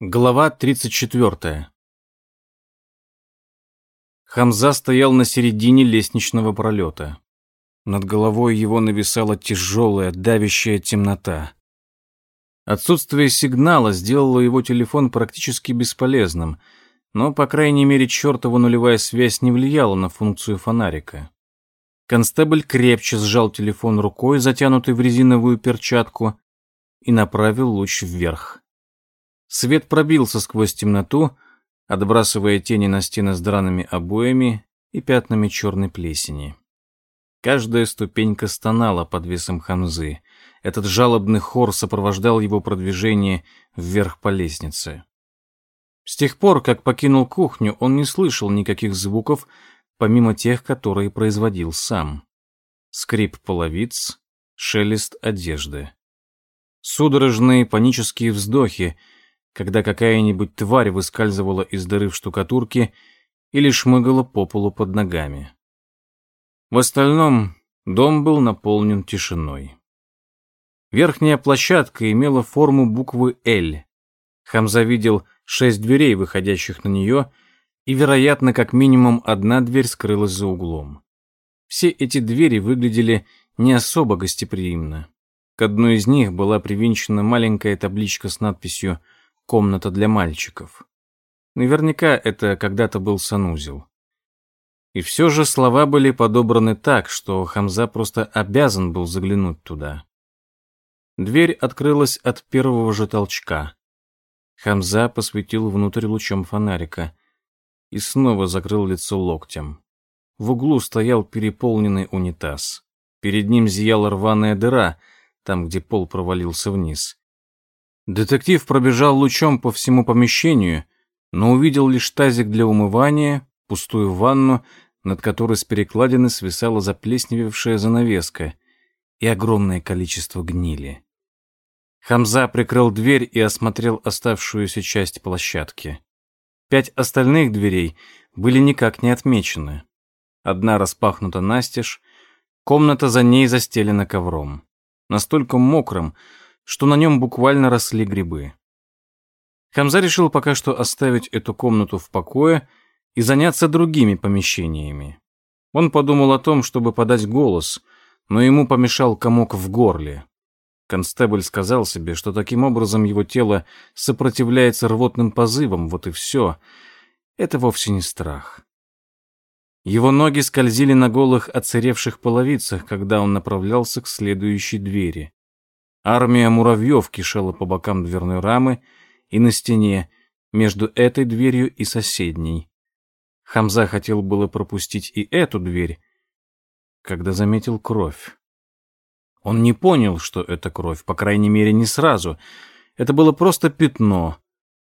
Глава 34. Хамза стоял на середине лестничного пролета. Над головой его нависала тяжелая, давящая темнота. Отсутствие сигнала сделало его телефон практически бесполезным, но, по крайней мере, чертова нулевая связь не влияла на функцию фонарика. Констебль крепче сжал телефон рукой, затянутой в резиновую перчатку, и направил луч вверх. Свет пробился сквозь темноту, отбрасывая тени на стены с драными обоями и пятнами черной плесени. Каждая ступенька стонала под весом Хамзы. Этот жалобный хор сопровождал его продвижение вверх по лестнице. С тех пор, как покинул кухню, он не слышал никаких звуков, помимо тех, которые производил сам. Скрип половиц, шелест одежды. Судорожные панические вздохи — когда какая-нибудь тварь выскальзывала из дыры в штукатурке или шмыгала по полу под ногами. В остальном дом был наполнен тишиной. Верхняя площадка имела форму буквы «Л». Хамза видел шесть дверей, выходящих на нее, и, вероятно, как минимум одна дверь скрылась за углом. Все эти двери выглядели не особо гостеприимно. К одной из них была привинчена маленькая табличка с надписью «Связь» комната для мальчиков. Наверняка это когда-то был санузел. И все же слова были подобраны так, что Хамза просто обязан был заглянуть туда. Дверь открылась от первого же толчка. Хамза посветил внутрь лучом фонарика и снова закрыл лицо локтем. В углу стоял переполненный унитаз. Перед ним зияла рваная дыра, там, где пол провалился вниз. Детектив пробежал лучом по всему помещению, но увидел лишь тазик для умывания, пустую ванну, над которой с перекладины свисала заплесневевшая занавеска и огромное количество гнили. Хамза прикрыл дверь и осмотрел оставшуюся часть площадки. Пять остальных дверей были никак не отмечены. Одна распахнута настежь, комната за ней застелена ковром. Настолько мокрым, что на нем буквально росли грибы. Хамза решил пока что оставить эту комнату в покое и заняться другими помещениями. Он подумал о том, чтобы подать голос, но ему помешал комок в горле. Констебль сказал себе, что таким образом его тело сопротивляется рвотным позывам, вот и все. Это вовсе не страх. Его ноги скользили на голых оцаревших половицах, когда он направлялся к следующей двери. Армия муравьев кишела по бокам дверной рамы и на стене, между этой дверью и соседней. Хамза хотел было пропустить и эту дверь, когда заметил кровь. Он не понял, что это кровь, по крайней мере, не сразу. Это было просто пятно,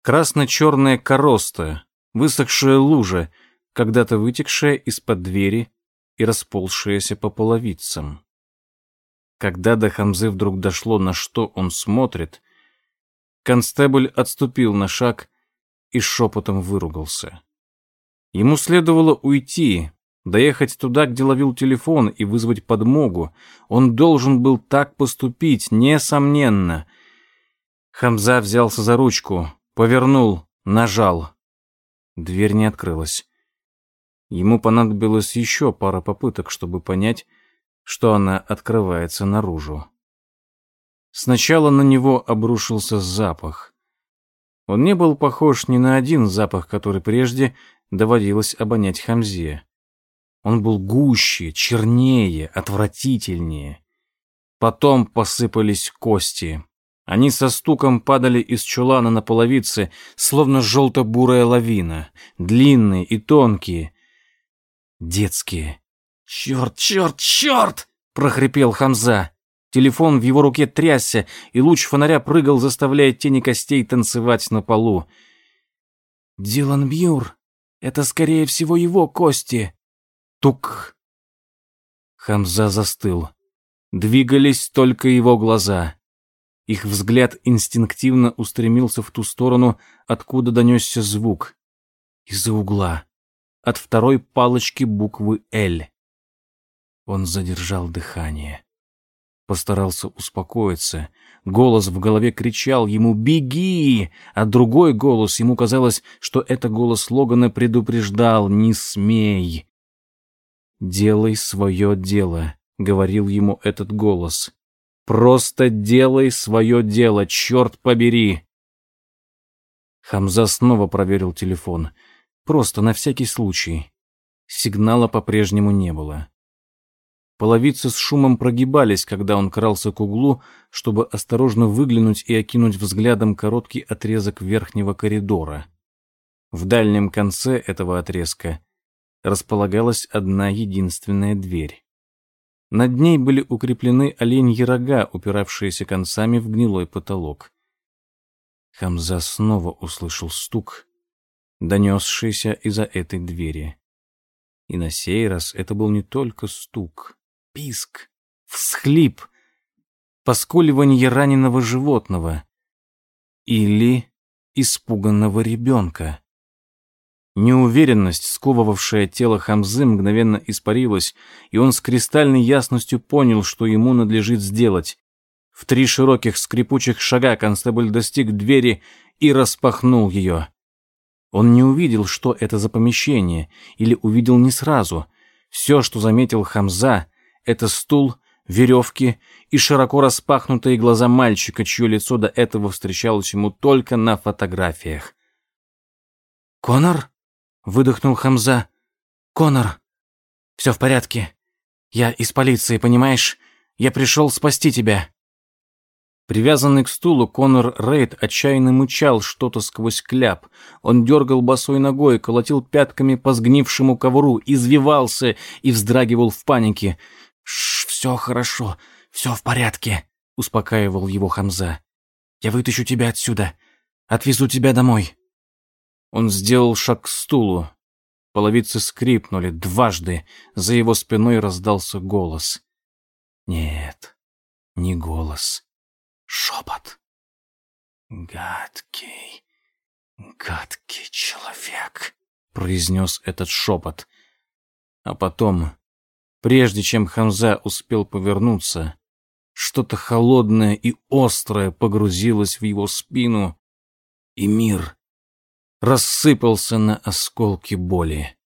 красно-черная короста, высохшая лужа, когда-то вытекшая из-под двери и расползшаяся по половицам. Когда до Хамзы вдруг дошло, на что он смотрит, констебль отступил на шаг и шепотом выругался. Ему следовало уйти, доехать туда, где ловил телефон, и вызвать подмогу. Он должен был так поступить, несомненно. Хамза взялся за ручку, повернул, нажал. Дверь не открылась. Ему понадобилось еще пара попыток, чтобы понять, что она открывается наружу. Сначала на него обрушился запах. Он не был похож ни на один запах, который прежде доводилось обонять Хамзе. Он был гуще, чернее, отвратительнее. Потом посыпались кости. Они со стуком падали из чулана на половице, словно желто-бурая лавина, длинные и тонкие, детские. «Черт, черт, черт!» — прохрипел Хамза. Телефон в его руке трясся, и луч фонаря прыгал, заставляя тени костей танцевать на полу. «Дилан Бьюр, это, скорее всего, его кости!» Тук! Хамза застыл. Двигались только его глаза. Их взгляд инстинктивно устремился в ту сторону, откуда донесся звук. Из-за угла. От второй палочки буквы «Л». Он задержал дыхание. Постарался успокоиться. Голос в голове кричал ему «Беги!», а другой голос, ему казалось, что это голос Логана предупреждал «Не смей!». «Делай свое дело», — говорил ему этот голос. «Просто делай свое дело, черт побери!» Хамза снова проверил телефон. Просто на всякий случай. Сигнала по-прежнему не было. Половицы с шумом прогибались, когда он крался к углу, чтобы осторожно выглянуть и окинуть взглядом короткий отрезок верхнего коридора. В дальнем конце этого отрезка располагалась одна единственная дверь. Над ней были укреплены оленьи рога, упиравшиеся концами в гнилой потолок. Хамза снова услышал стук, донесшийся из-за этой двери. И на сей раз это был не только стук, писк, всхлип, поскуливание раненого животного или испуганного ребенка. Неуверенность, сковывавшая тело Хамзы, мгновенно испарилась, и он с кристальной ясностью понял, что ему надлежит сделать. В три широких скрипучих шага констебль достиг двери и распахнул ее. Он не увидел, что это за помещение, или увидел не сразу. Все, что заметил Хамза, это стул, веревки и широко распахнутые глаза мальчика, чье лицо до этого встречалось ему только на фотографиях. «Конор?» — выдохнул Хамза. «Конор, все в порядке. Я из полиции, понимаешь? Я пришел спасти тебя». Привязанный к стулу, Конор Рейд отчаянно мычал что-то сквозь кляп. Он дергал босой ногой, колотил пятками по сгнившему ковру, извивался и вздрагивал в панике. «Шш, все хорошо, все в порядке», — успокаивал его Хамза. «Я вытащу тебя отсюда, отвезу тебя домой». Он сделал шаг к стулу. Половицы скрипнули дважды, за его спиной раздался голос. Нет, не голос шепот. «Гадкий, гадкий человек», — произнес этот шепот. А потом, прежде чем Хамза успел повернуться, что-то холодное и острое погрузилось в его спину, и мир рассыпался на осколки боли.